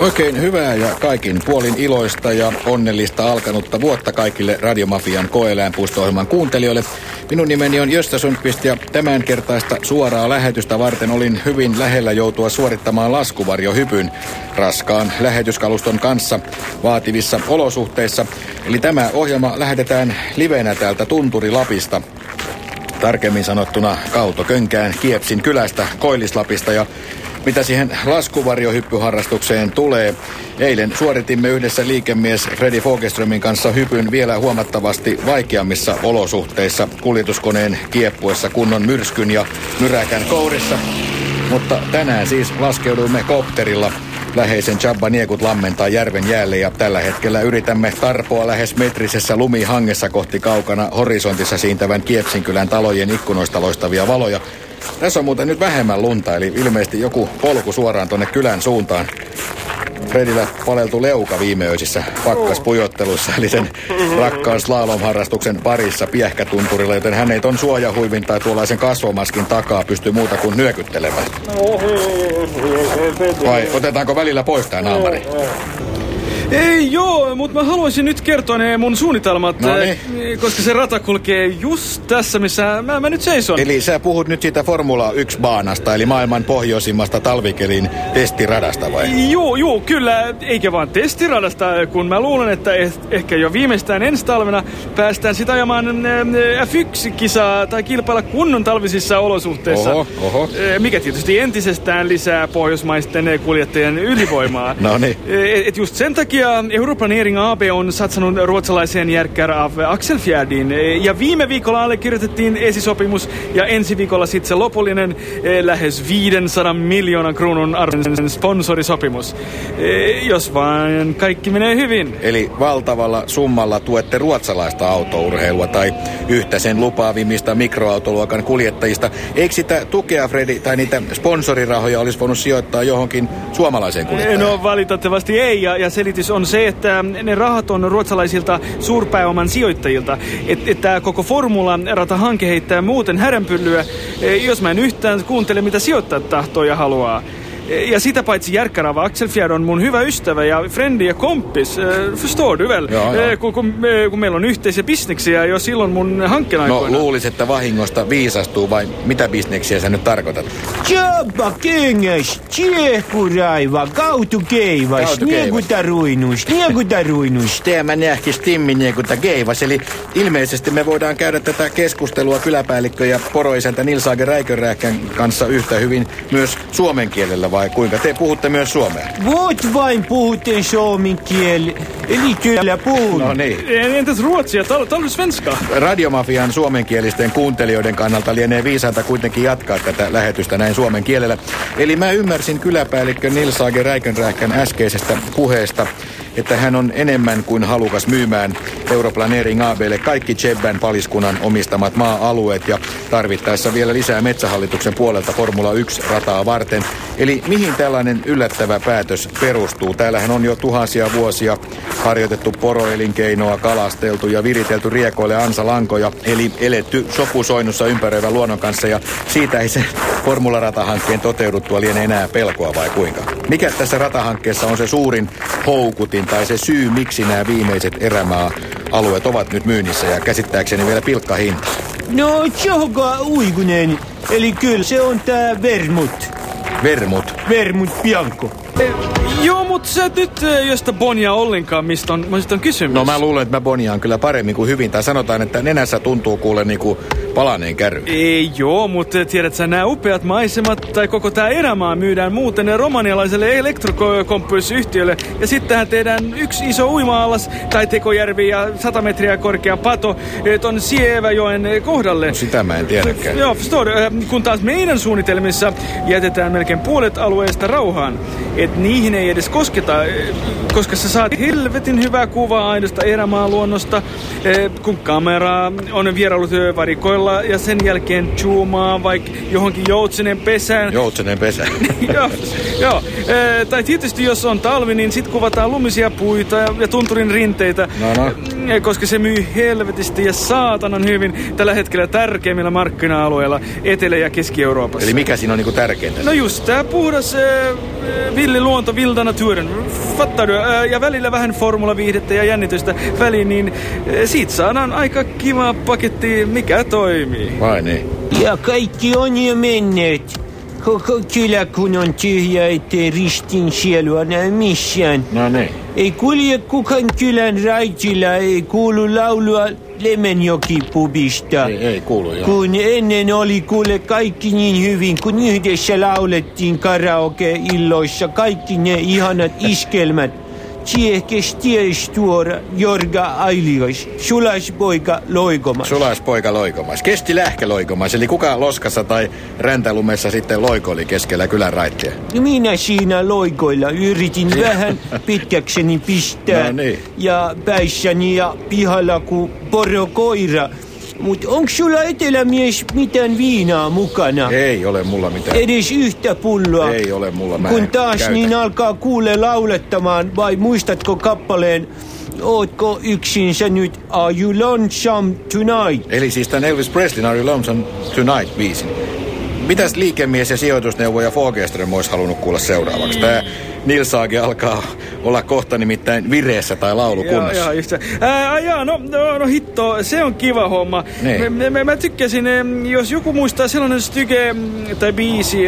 Oikein hyvää ja kaikin puolin iloista ja onnellista alkanutta vuotta kaikille Radiomafian koeläänpuisto-ohjelman kuuntelijoille. Minun nimeni on Jöstä Sundqvist ja tämän kertaista suoraa lähetystä varten olin hyvin lähellä joutua suorittamaan laskuvarjohypyn raskaan lähetyskaluston kanssa vaativissa olosuhteissa. Eli tämä ohjelma lähetetään livenä täältä Tunturi Lapista tarkemmin sanottuna Kautokönkään Kiepsin kylästä Koillislapista ja mitä siihen laskuvarjohyppyharrastukseen tulee, eilen suoritimme yhdessä liikemies Freddy Fogeströmin kanssa hypyn vielä huomattavasti vaikeammissa olosuhteissa kuljetuskoneen kieppuessa kunnon myrskyn ja myräkän kourissa. Mutta tänään siis laskeuduimme kopterilla läheisen Chabba Niekut lammentaa järven jäälle ja tällä hetkellä yritämme tarpoa lähes metrisessä lumihangessa kohti kaukana horisontissa siintävän Kiepsinkylän talojen ikkunoista loistavia valoja. Tässä on muuten nyt vähemmän lunta, eli ilmeisesti joku polku suoraan tonne kylän suuntaan. Fredillä paleltu leuka viimeöisissä pakkaspujottelussa, eli sen rakkaan slalom-harrastuksen parissa piehkätunturilla, joten hän ei ton suojahuivin tai tuollaisen kasvomaskin takaa pysty muuta kuin nyökyttelemään. Vai otetaanko välillä pois tää naamari? Ei joo, mutta mä haluaisin nyt kertoa ne mun suunnitelmat, No eh, koska se rata kulkee just tässä, missä mä, mä nyt seison. Eli sä puhut nyt siitä Formula 1-baanasta, eli maailman pohjoisimmasta talvikelin testiradasta vai? Joo, joo, kyllä, eikä vaan testiradasta, kun mä luulen, että eh, ehkä jo viimeistään ensi talvena päästään sitä ajamaan eh, F1-kisaa tai kilpailla kunnon talvisissa olosuhteissa. Oho, oho. Eh, Mikä tietysti entisestään lisää pohjoismaisten kuljettajien ylivoimaa. No niin. Et just sen takia Europlanering AB on satsannut ruotsalaiseen Jerker av Axelfjärdiin. Eh, Ja viime viikolla allekirjoitettiin esisopimus ja ensi viikolla sitten se lopullinen eh, lähes 500 miljoonan kruunun arvoinen sponsorisopimus. Eh, Jos vaan kaikki menee hyvin. Eli valtavalla summalla tuette ruotsalaista autourheilua tai yhtä sen lupaavimmista mikroautoluokan kuljettajista. Eikö sitä tukea, Fredi, tai niitä sponsorirahoja olisi voinut sijoittaa johonkin suomalaiseen kuljettajaan? No valitettavasti ei, ja, ja selitys on se, että ne rahat on ruotsalaisilta suurpääoman sijoittajilta. Että et tämä koko Formula-ratahanke heittää muuten häränpyllyä, eh, jos mä en yhtään kuuntele, mitä sijoittajat tahtoo ja haluaa. Eh, Ja sitä paitsi Järkkärava Axelfjärd on mun hyvä ystävä ja frendi ja kompis. Eh, Förstår du väl? Joo, joo. Eh, Kun, kun, kun meillä on yhteisiä bisneksiä jo silloin mun hankkeen No aikoina. luulis, että vahingosta viisastuu vai mitä bisneksiä sä nyt tarkoitat? Tjabba kengäs, tjehkuraiva, kautukeivas, Kautukeivas. niegutaruinus, niegutaruinus. Tämä nähkis timminiekunta geivas, eli ilmeisesti me voidaan käydä tätä keskustelua kyläpäällikkö ja poroisäntä Nilsaage Räikönrähkän kanssa yhtä hyvin myös suomen kielellä vai kuinka te puhutte myös suomea? Voit vain puhutte suomen kiel, eli kyllä puhun. No niin. Entäs ruotsia? Tal, tal svenska? Radiomafian suomenkielisten kuuntelijoiden kannalta lienee viisainta kuitenkin jatkaa tätä lähetystä näin suomen kielellä. Eli mä ymmärsin kyläpäällikkö Nilsaage Räikönrähkän äskeisestä puheesta, että hän on enemmän kuin halukas myymään Europlanering ABlle kaikki Chebban paliskunnan omistamat maa-alueet ja tarvittaessa vielä lisää metsähallituksen puolelta Formula 1-rataa varten. Eli mihin tällainen yllättävä päätös perustuu? Täällähän on jo tuhansia vuosia harjoitettu poroelinkeinoa, kalasteltu ja viritelty riekoille ansalankoja, eli eletty sopusoinnussa ympäröivän luonnon kanssa ja siitä ei se formularatahankkeen toteuduttua liene enää pelkoa vai kuinka? Mikä tässä ratahankkeessa on se suurin houkutin tai se syy, miksi nämä viimeiset erämaa-alueet ovat nyt myynnissä ja käsittääkseni vielä pilkkahinta? No, tjohka uigunen, eli kyllä se on tää vermut. Vermut. Vermut Bianco. Eh, Joo, mutta sä et nyt eh, josta Bonia ollenkaan, mistä on, mistä on kysymys. No mä luulen, että mä boniaan kyllä paremmin kuin hyvin. Tai sanotaan, että nenässä tuntuu kuule niinku palaneen kärry. Ei joo, mutta tiedät sä, nämä upeat maisemat tai koko tämä erämaa myydään muuten romanialaiselle elektrokomppuyhtiölle. Ja sittenhän tehdään yksi iso uima-allas tai tekojärvi ja 100 metriä korkea pato eh, ton Sieväjoen eh, kohdalle. No sitä mä en tiedäkään. Joo? Eh, Kun taas meidän suunnitelmissa jätetään melkein puolet alueesta rauhaan. Et niihin ei edes kosketa, eh, koska sä saat helvetin hyvää kuvaa aidosta erämaan luonnosta, eh, kun kamera on vierailut varikoilla ja sen jälkeen zoomaa vaikka johonkin joutsenen pesään. Joutsenen pesä. joo, joo. Eh, tai tietysti jos on talvi, niin sit kuvataan lumisia puita ja, ja tunturin rinteitä. No, no. Eh, koska se myy helvetisti ja saatanan hyvin tällä hetkellä tärkeimmillä markkina-alueilla Etelä- ja Keski-Euroopassa. Eli mikä siinä on niinku tärkeintä? No just tää puhdas äh, villi luonto, vilda naturen. Fattar du? Äh, ja välillä vähän formulaviihdettä ja jännitystä väliin, niin äh, siitä saadaan aika kiva paketti, mikä toimii. Vai niin? Ja kaikki on jo menneet. Koko kylä kun on tyhjä, ettei ristin sielua näy missään. No niin. Ei kulje kukaan kylän raitilla, ei kuulu laulua Lemenjoki-pubista. Ei, ei kuulu joo. Kun ennen oli kuule kaikki niin hyvin, kun yhdessä laulettiin karaoke-illoissa kaikki ne ihanat iskelmät. Tsiehkes ties tuora Jorga Ailios, sulaspoika loikomas. Sulaispoika loikomas. Kesti lähkä loikomas, eli kuka loskassa tai räntälumessa sitten loikoili keskellä kylän raittia? Minä siinä loikoilla yritin vähän pitkäkseni pistää. No niin. Ja päissäni ja pihalla kuin porokoira. Mut onks sulla etelämies mitään viinaa mukana? Ei ole mulla mitään. Edes yhtä pulloa. Ei ole mulla, mä Kun taas käytä. niin alkaa kuule laulettamaan, vai muistatko kappaleen? Ootko yksin sä nyt? Are you lonesome tonight? Eli siis tän Elvis Preslin Are You Lonesome Tonight biisin. Mitäs liikemies ja sijoitusneuvoja Fogeström olisi halunnut kuulla seuraavaksi? Tää Nils Age alkaa olla kohta nimittäin vireessä tai Joo, laulukunnassa. joo, just se. Ää, ai jaa, no, no, no hitto, se on kiva homma. Niin. Mä, mä, mä tykkäsin, jos joku muistaa sellainen styke tai biisi,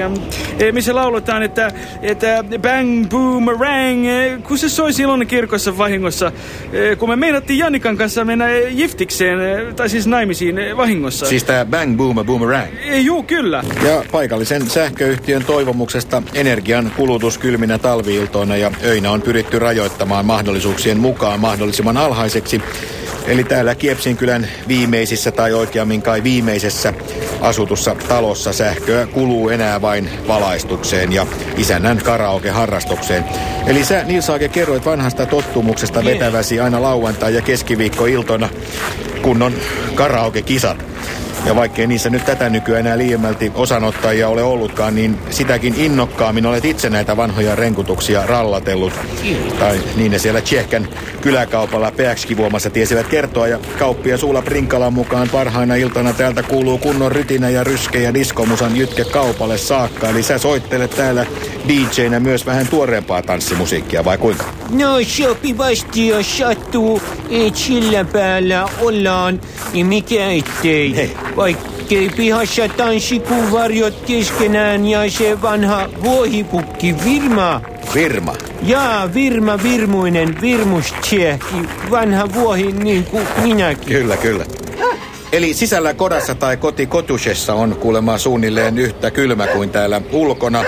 missä lauletaan, että, että bang boomerang, eh, kun se soi silloin kirkossa vahingossa, eh, kun me meinattiin Jannikan kanssa mennä jiftikseen, eh, tai siis naimisiin vahingossa. Siis tää Bang Boom Boomerang. Juu, kyllä. Ja paikallisen sähköyhtiön toivomuksesta energian kulutus kylminä talviiltoina ja öinä on pyritty rajoittamaan mahdollisuuksien mukaan mahdollisimman alhaiseksi. Eli täällä Kiepsinkylän viimeisissä tai oikeammin kai viimeisessä asutussa talossa sähköä kuluu enää vain valaistukseen ja isännän karaoke-harrastukseen. Eli sä Nils Age kerroit vanhasta tottumuksesta vetäväsi aina lauantai- ja keskiviikkoiltona kunnon karaoke-kisat. Ja vaikkei niissä nyt tätä nykyään enää liiemmälti osanottajia ole ollutkaan, niin sitäkin innokkaammin olet itse näitä vanhoja renkutuksia rallatellut. Tai niin ne siellä Tjehkän kyläkaupalla PX-kivuomassa tiesivät kertoa. Ja kauppia Suula Prinkalan mukaan parhaina iltana täältä kuuluu kunnon rytinä ja ryske ja diskomusan jytke kaupalle saakka. Eli sä soittelet täällä DJnä myös vähän tuoreempaa tanssimusiikkia vai kuinka? No sopivasti jos sattuu, et sillä päällä ollaan, niin mikä ettei. Hei. Vaikkei pihassa tanssikuvarjot keskenään ja se vanha vuohipukki Virma. Virma. Jaa, Virma Virmuinen, Virmustjehki, vanha vuohi niin kuin minäkin. Kyllä, kyllä. Eli sisällä kodassa tai koti kotusessa on kuulemma suunnilleen yhtä kylmä kuin täällä ulkona.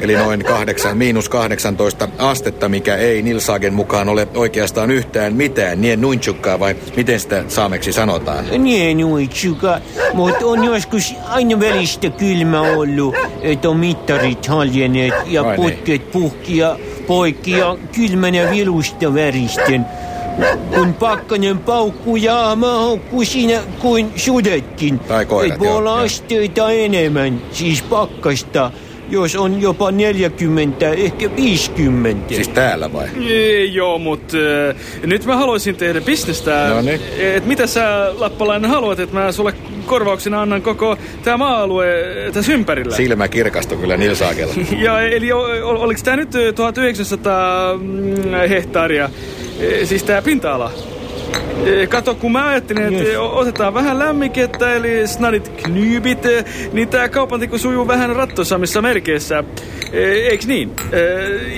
Eli noin 8, miinus 18 astetta, mikä ei Nilsagen mukaan ole oikeastaan yhtään mitään. Nien nuinchukkaa vai miten sitä saameksi sanotaan? Niin uitsuka, mutta on joskus aina välistä kylmä ollut, että on mittarit haljenneet ja Ai niin. putket puhki ja poikki ja kylmänä vilusta väristen. Kun pakkanen paukkuu ja mä haukkuu siinä kuin sudetkin. Tai koirat, Et voi joo, olla joo. asteita enemmän, siis pakkasta, jos on jopa 40, ehkä 50. Siis täällä vai? Ei, joo, mutta äh, nyt mä haluaisin tehdä bisnestä. No niin. Et mitä sä, Lappalainen, haluat, että mä sulle korvauksena annan koko tää maa-alue äh, tässä ympärillä? Silmä kirkastui kyllä Nilsagella. Ja eli o- oliko tämä nyt ö, 1900 mm, hehtaaria, siis tämä pinta-ala? E, Kato, kun mä ajattelin, että Yes. otetaan vähän lämmikettä, eli snadit knybit, e, niin tämä kaupanteko sujuu vähän rattosammissa merkeissä. E, Eiks niin? E,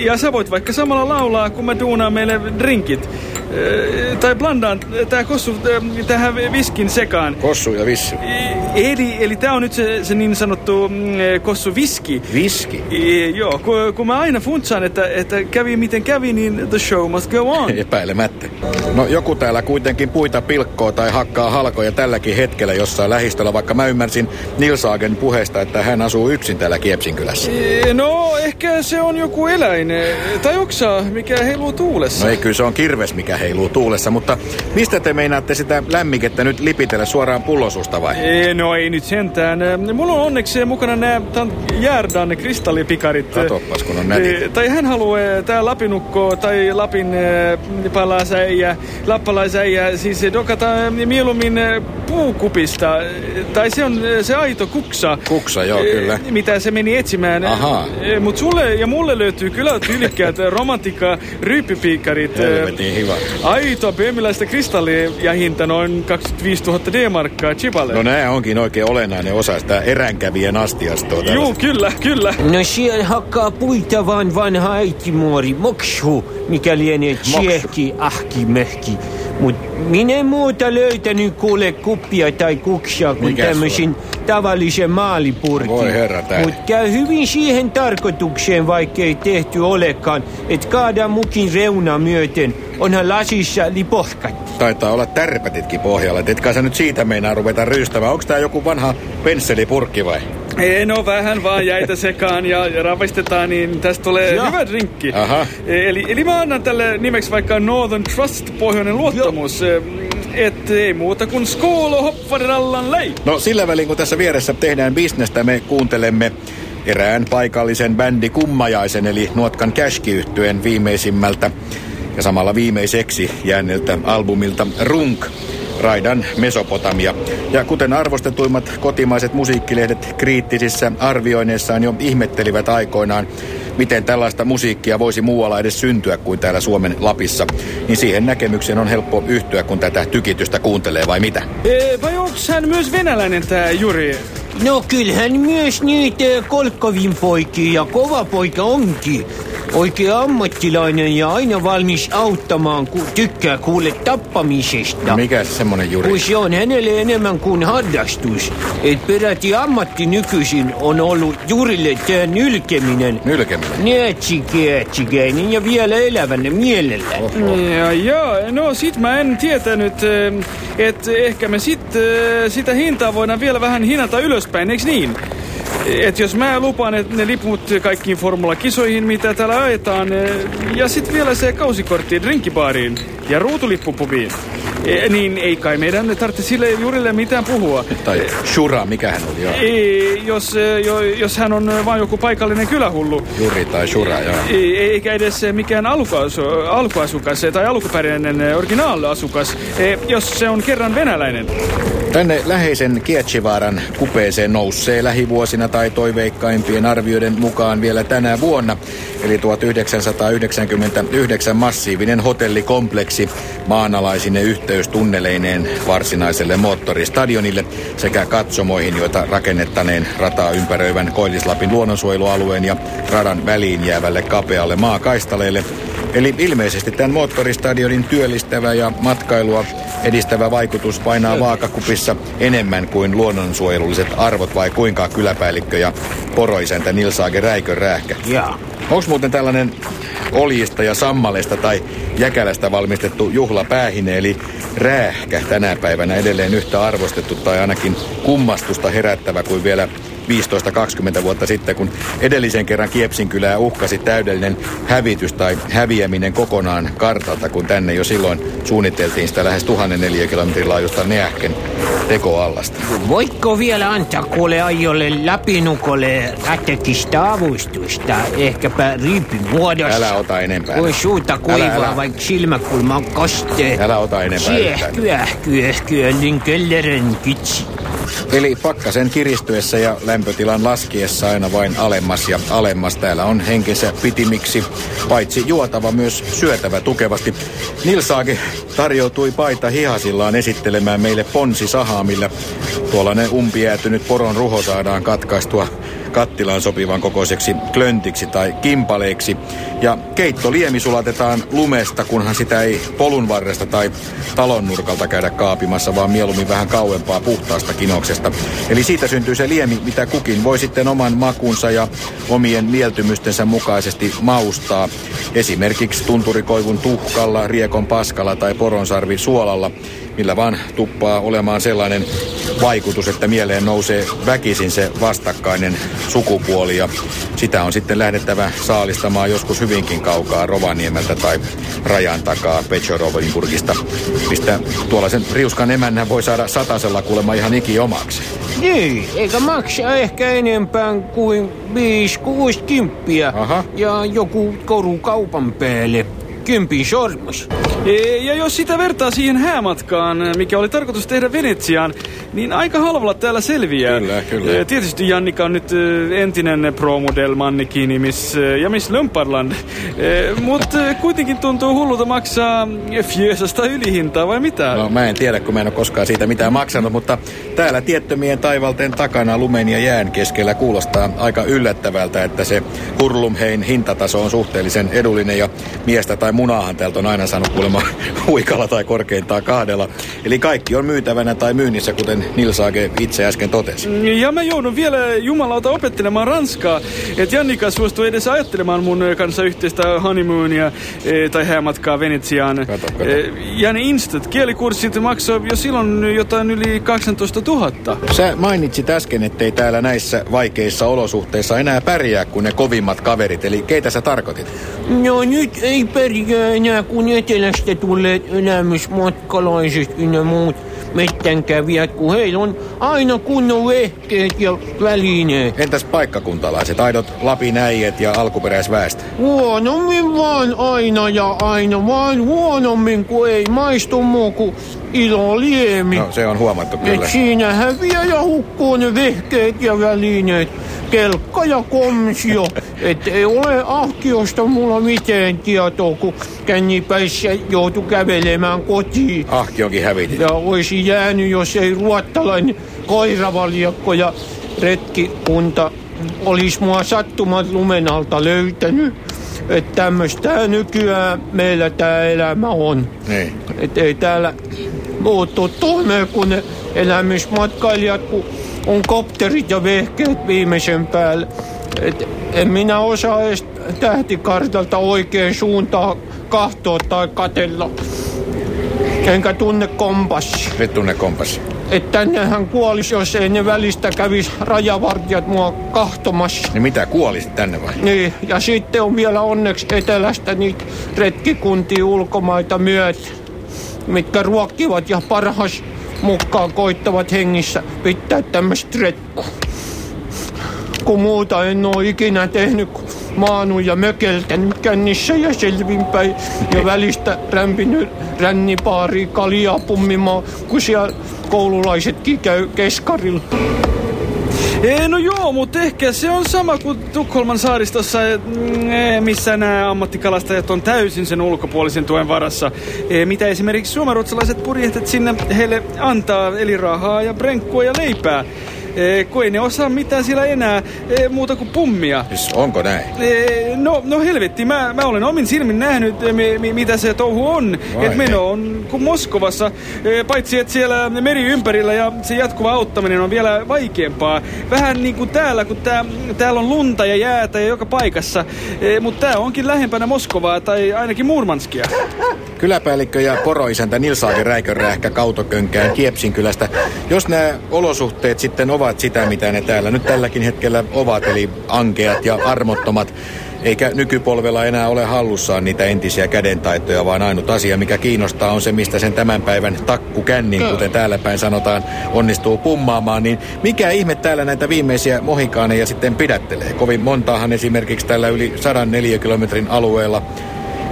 Ja sä voit vaikka samalla laulaa, kun mä duunaan meille drinkit. E, Tai blandaan tää kossu e, tähän viskin sekaan. Kossu ja vissy. E, Eli, eli tää on nyt se, se niin sanottu mm, e, kossu viski. Viski? I, joo, kun, kun mä aina funtsaan, että, että kävi miten kävi, niin the show must go on. Epäilemättä. No joku täällä kuitenkin puita pilkkoo tai hakkaa halkoja tälläkin hetkellä jossain lähistöllä, vaikka mä ymmärsin Nilsagen puheesta, että hän asuu yksin täällä Kiepsinkylässä. E, No, ehkä se on joku eläin. e, Tai oksa, mikä heiluu tuulessa. No ei, kyllä se on kirves, mikä heiluu tuulessa, mutta mistä te meinaatte sitä lämmikettä nyt lipitellä suoraan pullosusta vai? E, No ei nyt sentään. E, Mulla on onneksi mukana nämä Järdan kristallipikarit. Katoppas, kun on nätit. E, Tai hän haluaa tää Lapinukko tai Lapin palaa lappalaisäijä, siis dokata mieluummin puukupista. Tai se on se aito kuksa. Kuksa, joo, kyllä. Mitä se meni etsimään. Ahaa. Mutta sulle ja mulle löytyy kyllä tyylikkäät romantikka ryyppipiikkarit. Helvetin hyvä. Aito ja hinta noin 25 000 D-markkaa chipalle. No nää onkin oikein olennainen osa sitä eränkävien astiastoa. Juu, kyllä, kyllä. No siellä hakkaa puita vaan vanha äitimuori, mokshu, mikä lienee tjehki, ahki, möhki. Mut minä muuta löytänyt kuule kuppia tai kuksia kuin Mikäs tämmöisen tavallisen maalipurkin. Voi herra tää. Mut käy hyvin siihen tarkoitukseen, vaikkei tehty olekaan, että kaada mukin reuna myöten. Onhan lasissa lipohkat. Taitaa olla tärpätitkin pohjalla. Et etkä sä nyt siitä meinaa ruveta ryystämään. Onko tää joku vanha pensselipurkki vai? Ei, no vähän vaan jäitä sekaan ja, ja ravistetaan, niin tästä tulee Joo. hyvä drinkki. Aha. Eli, eli mä annan tälle nimeksi vaikka Northern Trust, pohjoinen luottamus. Et ei muuta kuin skoolo hopparirallan lei. No sillä välin kun tässä vieressä tehdään bisnestä, me kuuntelemme erään paikallisen bändi Kummajaisen eli Nuotkan käskiyhtyeen viimeisimmältä ja samalla viimeiseksi jääneeltä albumilta Runk. Raidan Mesopotamia. Ja kuten arvostetuimmat kotimaiset musiikkilehdet kriittisissä arvioinneissaan jo ihmettelivät aikoinaan, miten tällaista musiikkia voisi muualla edes syntyä kuin täällä Suomen Lapissa, niin siihen näkemykseen on helppo yhtyä, kun tätä tykitystä kuuntelee vai mitä? E, vai onks hän myös venäläinen tää Juri? No kyllähän myös niitä kolkkovin poikia ja kova poika onkin. Oikein ammattilainen ja aina valmis auttamaan, kun tykkää kuule tappamisesta. Mikä se semmonen Juri? Kun se on hänelle enemmän kuin harrastus. Et peräti ammatti nykyisin on ollut Jurille tämä nylkeminen. Nylkeminen. Neetsikätsikäinen ja vielä elävänne mielellä. Ja, ja, no sit mä en tietänyt, että ehkä me sit, eh, sitä hintaa voidaan vielä vähän hinata ylöspäin, eiks niin? Et jos mä lupaan, että ne liput kaikkiin formulakisoihin, mitä täällä ajetaan, eh, ja sit vielä se kausikortti drinkkibaariin ja ruutulippupubiin, eh, niin ei kai meidän tarvitse sille Jurille mitään puhua. Tai Shura, mikä hän oli, joo. Ei, jos, eh, jo, jos hän on vain joku paikallinen kylähullu. Juri tai Shura, joo. Ei, eikä edes mikään alkuasu, alkuasukas tai alkuperäinen originaaliasukas, jos se on kerran venäläinen. Tänne läheisen Kietzivaaran kupeeseen nousee lähivuosina tai toiveikkaimpien arvioiden mukaan vielä tänä vuonna, eli 1999 massiivinen hotellikompleksi maanalaisine yhteystunneleineen varsinaiselle moottoristadionille sekä katsomoihin, joita rakennettaneen rataa ympäröivän Koillislapin luonnonsuojelualueen ja radan väliin jäävälle kapealle maakaistaleelle. Eli ilmeisesti tämän moottoristadionin työllistävä ja matkailua edistävä vaikutus painaa vaakakupissa enemmän kuin luonnonsuojelulliset arvot vai kuinka kyläpäällikkö ja poroisäntä Nilsaage Räikön räähkä. Jaa. Onko muuten tällainen oljista ja sammalesta tai jäkälästä valmistettu juhlapäähine, eli räähkä tänä päivänä edelleen yhtä arvostettu tai ainakin kummastusta herättävä kuin vielä 15-20 vuotta sitten, kun edellisen kerran Kiepsinkylää uhkasi täydellinen hävitys tai häviäminen kokonaan kartalta, kun tänne jo silloin suunniteltiin sitä lähes 1004 kilometrin laajuista neähken tekoallasta. Voitko vielä antaa kuule ajolle läpinukolle rätekistä avustusta, ehkäpä riipimuodossa? Älä ota enempää. Kuin suuta kuivaa, Älä, älä. vaikka silmäkulma on kosteet. Älä ota enempää. Siehkyä, kyö, kyö, niin kölleren kitsi. Eli pakkasen kiristyessä ja lämpötilan laskiessa aina vain alemmas ja alemmas. Täällä on henkensä pitimiksi, paitsi juotava myös syötävä tukevasti. Nilsaage tarjoutui paita hihasillaan esittelemään meille ponsisahaa, millä tuollainen umpijäätynyt poron ruho saadaan katkaistua kattilaan sopivan kokoiseksi klöntiksi tai kimpaleiksi. Ja keitto liemi sulatetaan lumesta, kunhan sitä ei polun varresta tai talon nurkalta käydä kaapimassa, vaan mieluummin vähän kauempaa puhtaasta kinoksesta. Eli siitä syntyy se liemi, mitä kukin voi sitten oman makunsa ja omien mieltymystensä mukaisesti maustaa. Esimerkiksi tunturikoivun tuhkalla, riekon paskalla tai poronsarvi suolalla, millä vaan tuppaa olemaan sellainen vaikutus, että mieleen nousee väkisin se vastakkainen sukupuoli ja sitä on sitten lähdettävä saalistamaan joskus hyvinkin kaukaa Rovaniemeltä tai rajan takaa Pechorovinburgista, mistä tuollaisen riuskan emännän voi saada satasella kuulemma ihan iki omaksi. Niin, eikä maksa ehkä enempää kuin 5-6 kymppiä. Aha. Ja joku koru kaupan päälle. Kympin sormus. E, Ja jos sitä vertaa siihen häämatkaan, mikä oli tarkoitus tehdä Venetsiaan, niin aika halvalla täällä selviää. Kyllä, kyllä. E, Tietysti Jannika on nyt e, entinen pro-model mannikini Miss, ja Miss Lumparland. Mutta kuitenkin tuntuu hullulta maksaa Fjösasta ylihintaa, vai mitä? No mä en tiedä, kun mä en ole koskaan siitä mitään maksanut, mutta täällä tiettömien taivalten takana lumen ja jään keskellä kuulostaa aika yllättävältä, että se Hurlumhein hintataso on suhteellisen edullinen ja miestä tai munaahan täältä on aina saanut kuulemma huikalla tai korkeintaan kahdella. Eli kaikki on myytävänä tai myynnissä, kuten Nilsage itse äsken totesi. Ja mä joudun vielä jumalauta opettelemaan ranskaa, että Jannika suostui edes ajattelemaan mun kanssa yhteistä honeymoonia e, tai häämatkaa Venetsiaan. Kato, kato. E, ja ne instant kielikurssit maksoi jo silloin jotain yli 18 000. Sä mainitsit äsken, ettei täällä näissä vaikeissa olosuhteissa enää pärjää kuin ne kovimmat kaverit. Eli keitä sä tarkoitit? No nyt ei pärjää enää kun etelästä tulleet elämysmatkalaiset ynnä muut mettänkävijät, kun heillä on aina kunnon vehkeet ja välineet. Entäs paikkakuntalaiset, aidot lapinäijät ja alkuperäisväestö? Huonommin vaan aina ja aina, vaan huonommin, kun ei maistu muu kuin iloliemi. No se on huomattu Et kyllä. siinä häviää ja hukkuu ne vehkeet ja välineet. Kelkka ja komsio. Et ei ole ahkiosta mulla mitään tietoa, kun kännipäissä joutu kävelemään kotiin. Ahki onkin hävitit. Ja olisi jäänyt, jos ei ruottalainen koiravaljakko ja retkikunta olisi mua sattumat lumen alta löytänyt. Että tämmöistä nykyään meillä tämä elämä on. Niin. Et ei täällä muuttu toimeen, kun ne elämysmatkailijat, kun on kopterit ja vehkeet viimeisen päälle. Et en minä osaa edes tähtikartalta oikein suuntaa kahtoa tai katella. Enkä tunne kompassia. Nyt tunne kompassi. Että tännehän kuolisi, jos ei ne välistä kävis rajavartijat mua kahtomassa. Niin mitä, kuolisit tänne vai? Niin, ja sitten on vielä onneksi etelästä niitä retkikuntia ulkomaita myötä, mitkä ruokkivat ja parhaas mukaan koittavat hengissä pitää tämmöistä retkua. Kun muuta en oo ikinä tehnyt, kun ja mökeltänyt kännissä ja selvinpäin ja välistä rämpinyt rännipaari kaljaa pummimaan, kun siellä koululaisetkin käy keskarilla. E, no joo, mutta ehkä se on sama kuin Tukholman saaristossa, mm, missä nämä ammattikalastajat on täysin sen ulkopuolisen tuen varassa. Mitä esimerkiksi suomenruotsalaiset purjehtet sinne heille antaa, eli rahaa ja brenkkua ja leipää. E, kun ei ne osaa mitään siellä enää e, muuta kuin pummia. Siis onko näin? E, no, no helvetti, mä, mä olen omin silmin nähnyt, mi, mi, mitä se touhu on. Vai Et meno on kuin Moskovassa, e, paitsi että siellä meri ympärillä ja se jatkuva auttaminen on vielä vaikeampaa. Vähän niin kuin täällä, kun tää, täällä on lunta ja jäätä ja joka paikassa. E, Mutta tää onkin lähempänä Moskovaa tai ainakin Murmanskia. Kyläpäällikkö ja poroisäntä Nilsaagen Räikönrähkä Kautokönkään Kiepsinkylästä. Jos nämä olosuhteet sitten ovat sitä, mitä ne täällä nyt tälläkin hetkellä ovat, eli ankeat ja armottomat, eikä nykypolvella enää ole hallussaan niitä entisiä kädentaitoja, vaan ainut asia, mikä kiinnostaa, on se, mistä sen tämän päivän takkukännin, kuten täällä päin sanotaan, onnistuu pummaamaan, niin mikä ihme täällä näitä viimeisiä mohikaaneja sitten pidättelee? Kovin montaahan esimerkiksi tällä yli 104 kilometrin alueella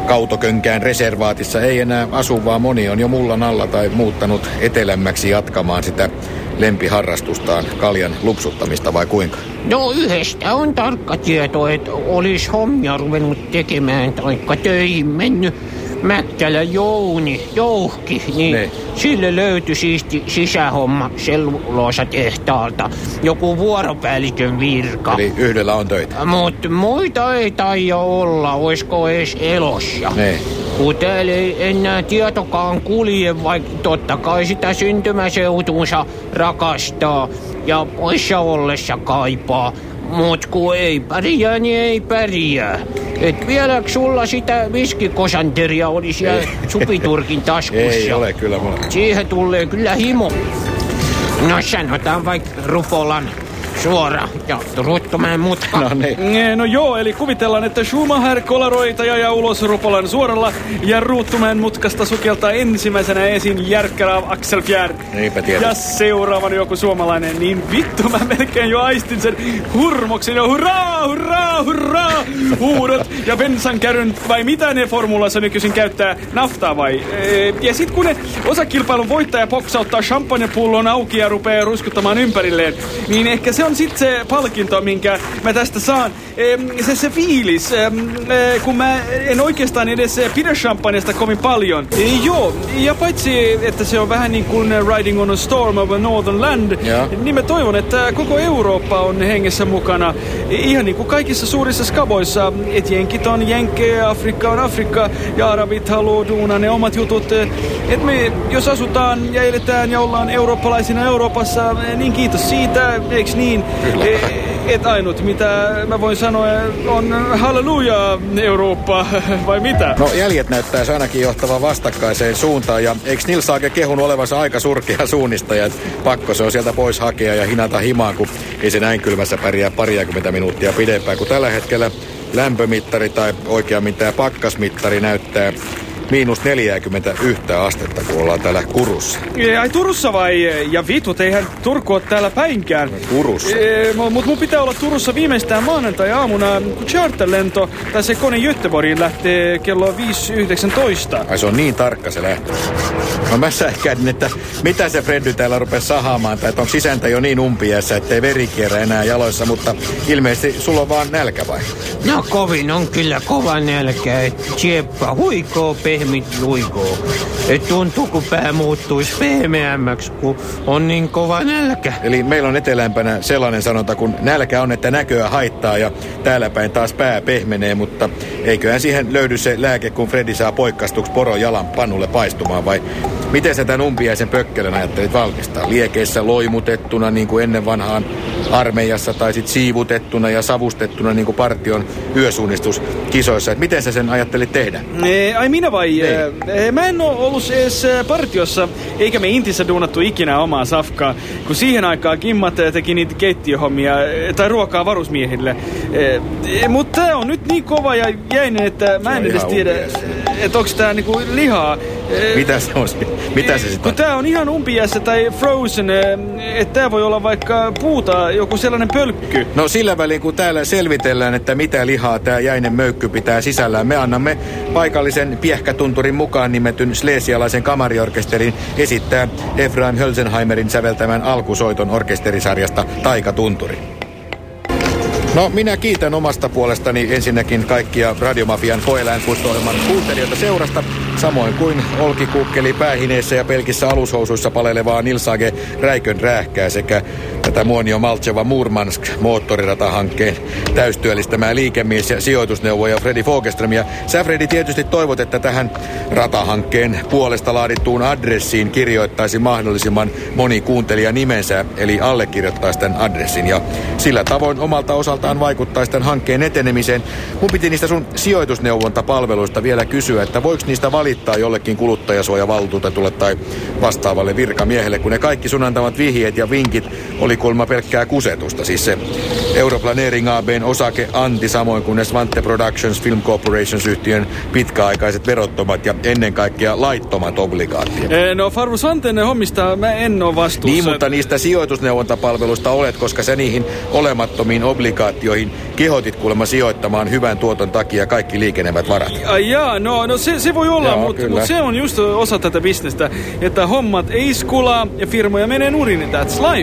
Kautokönkään reservaatissa ei enää asu, vaan moni on jo mullan alla tai muuttanut etelämmäksi jatkamaan sitä lempiharrastustaan, kaljan lupsuttamista vai kuinka? No yhdestä on tarkka tieto, että olisi hommia ruvennut tekemään taikka töihin mennyt Mäkkälä Jouni, Jouhki, niin Ne. sille löytyi siisti sisähomma selluloosatehtaalta. Joku vuoropäällikön virka. Eli yhdellä on töitä. Mutta muita ei taida olla, oisko edes elossa. Ne. Kun täällä ei enää tietokaan kulje, vaikka totta kai sitä syntymäseutuunsa rakastaa ja poissa ollessa kaipaa. Mut kun ei pärjää, niin ei pärjää. Et vieläkö sulla sitä viskikosanteria oli siellä supiturkin taskussa? Ei ole kyllä mulla. Siihen tulee kyllä himo. No sanotaan vaikka Rupolan suora ja Ruuttumäen mutka. No niin. Eh, No joo, eli kuvitellaan, että Schumacher kolaroita ja, ja ulos Rupolan suoralla ja Ruuttumäen mutkasta sukeltaa ensimmäisenä esiin Järkkärä Axel Fjär. Niinpä tietysti. Ja seuraavan joku suomalainen, niin vittu mä melkein jo aistin sen hurmoksen ja hurraa, hurraa, hurraa, huudot ja bensan käryn vai mitä ne formulassa nykyisin käyttää, naftaa vai? Eh, Ja sit kun ne osakilpailun voittaja poksauttaa champagnepullon auki ja rupeaa ruskuttamaan ympärilleen, niin ehkä se on sitten se palkinto, minkä mä tästä saan. Se, se fiilis, kun mä en oikeastaan edes eh, pidä champagnesta kovin paljon. Joo, ja paitsi, että se on vähän niin kuin Riding on a Storm of a Northern Land, Joo. niin mä toivon, että koko Eurooppa on hengessä mukana. Ihan niin kuin kaikissa suurissa skaboissa, että jenkit on jenkkejä, Afrikka on Afrikka ja arabit haluaa duunaa ne omat jutut. Että me, jos asutaan ja eletään ja ollaan eurooppalaisina Euroopassa, niin kiitos siitä, eiks niin? Että ainut mitä mä voin sanoa on halleluja Eurooppa, vai mitä? No jäljet näyttäisi ainakin johtavan vastakkaiseen suuntaan. Ja eikö Nils Age kehun olevansa aika surkea suunnistaja, että pakko se on sieltä pois hakea ja hinata himaan, kun ei se näin kylmässä pärjää pariakymmentä minuuttia pidempään, kun tällä hetkellä lämpömittari tai oikeammin tämä pakkasmittari näyttää miinus 41 astetta, kun ollaan täällä Kurussa. Ai Turussa vai? Ja vitut, eihän Turku ole täällä päinkään. Kurussa. Mutta mun pitää olla Turussa viimeistään maanantai-aamuna, kun charterlento tai se kone Göteborgiin lähtee kello 5.19. Ai se on niin tarkka se lähtö. No mä sähkäin, että mitä se Freddy täällä rupesi sahaamaan, tai että onko sisäntä jo niin umpiässä, ettei veri kierrä enää jaloissa, mutta ilmeisesti sulla on vaan nälkä vai? No kovin on kyllä kova nälkä, et sieppa huikoo, pehmit luikoo. Et tuntuu, kun pää muuttuisi pehmeämmäksi, kun on niin kova nälkä. Eli meillä on etelämpänä sellainen sanonta, kun nälkä on, että näköä haittaa ja täällä päin taas pää pehmenee, mutta eiköhän siihen löydy se lääke, kun Freddy saa poikkastuksi poron jalan pannulle paistumaan vai miten sä tämän umpiaisen pökkelön ajattelit valmistaa? Liekeissä loimutettuna niin kuin ennen vanhaan armeijassa tai sit siivutettuna ja savustettuna niin kuin partion yösuunnistuskisoissa. Et miten sä sen ajattelit tehdä? Ee, ai minä vai? Ee, mä en oo ollut edes partiossa, eikä me Intissä duunattu ikinä omaa safkaa, kun siihen aikaan Kimmat teki niitä keittiöhommia tai ruokaa varusmiehille. Ee, Mutta tää on nyt niin kova ja jäinen, että mä en edes tiedä, umpiässä. Että onks tää niinku lihaa. Ee, Mitä se on? Mitä se sitten on? tää on ihan umpiässä tai frozen, ee, että tää voi olla vaikka puuta, joku sellainen pölkky. No sillä välin, kun täällä selvitellään, että mitä lihaa tämä jäinen möykky pitää sisällään, me annamme paikallisen piehkätunturin mukaan nimetyn slesialaisen kamariorkesterin esittää Efraim Hölzenheimerin säveltämän alkusoiton orkesterisarjasta Taikatunturi. No, minä kiitän omasta puolestani ensinnäkin kaikkia Radiomafian koeläinpuisto-ohjelman kuuntelijoita seurasta, samoin kuin olkikuukkeli päähineessä ja pelkissä alushousuissa palelevaa Nilsage Räikön rääkkää sekä tätä Muonio Maltseva Murmansk moottoriratahankkeen täystyöllistämää liikemies- ja sijoitusneuvoja Freddy Fogeström. Ja sä Freddy tietysti toivot, että tähän ratahankkeen puolesta laadittuun adressiin kirjoittaisi mahdollisimman moni kuuntelija nimensä, eli allekirjoittaisi tämän adressin. Ja sillä tavoin omalta osaltaan vaikuttaisi tämän hankkeen etenemiseen. Mun piti niistä sun sijoitusneuvontapalveluista vielä kysyä, että voiko niistä valittaa jollekin kuluttajasuojavaltuutetulle tai vastaavalle virkamiehelle, kun ne kaikki sun antamat vihjeet ja vinkit oli kuulemma pelkkää kusetusta. Siis se Europlanering ABn osake Anti, samoin kuin Svante Productions Film Corporations yhtiön pitkäaikaiset verottomat ja ennen kaikkea laittomat obligaatiot. Ee, No Farvu Santen hommista mä en oo vastuussa. Niin, mutta niistä sijoitusneuvontapalveluista olet, koska sä niihin olemattomiin obligaatioihin kehotit kuulemma sijoittamaan hyvän tuoton takia kaikki liikenevät varat. Ai jaa, no, no se, se voi olla, mutta mut se on just osa tätä bisnestä, että hommat ei skulaa ja firmoja menee nurin. That's life.